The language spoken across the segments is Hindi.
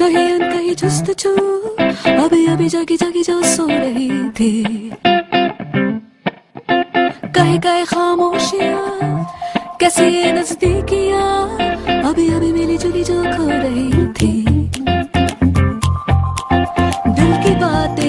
मत छू अभी अभी जागी जागी जो सो रही थी। कहे कहे खामोशियाँ, कैसे ये नजदीकियाँ। अभी अभी मिली जुली जो खो रही थी। दिल की बातें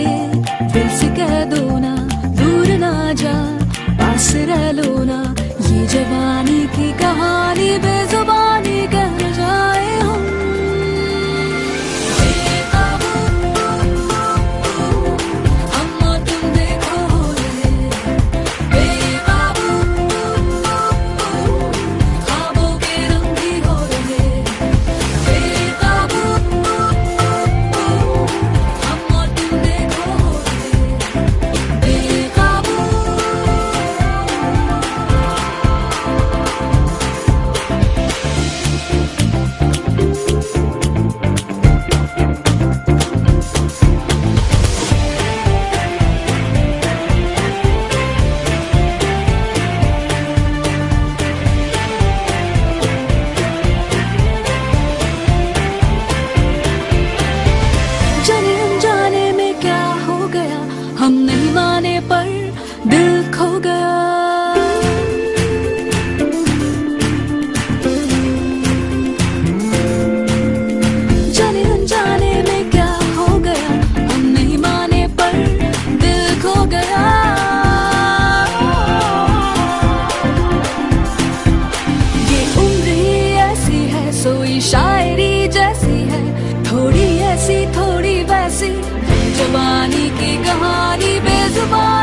हम नहीं माने पर दिल खो गया। goodbye.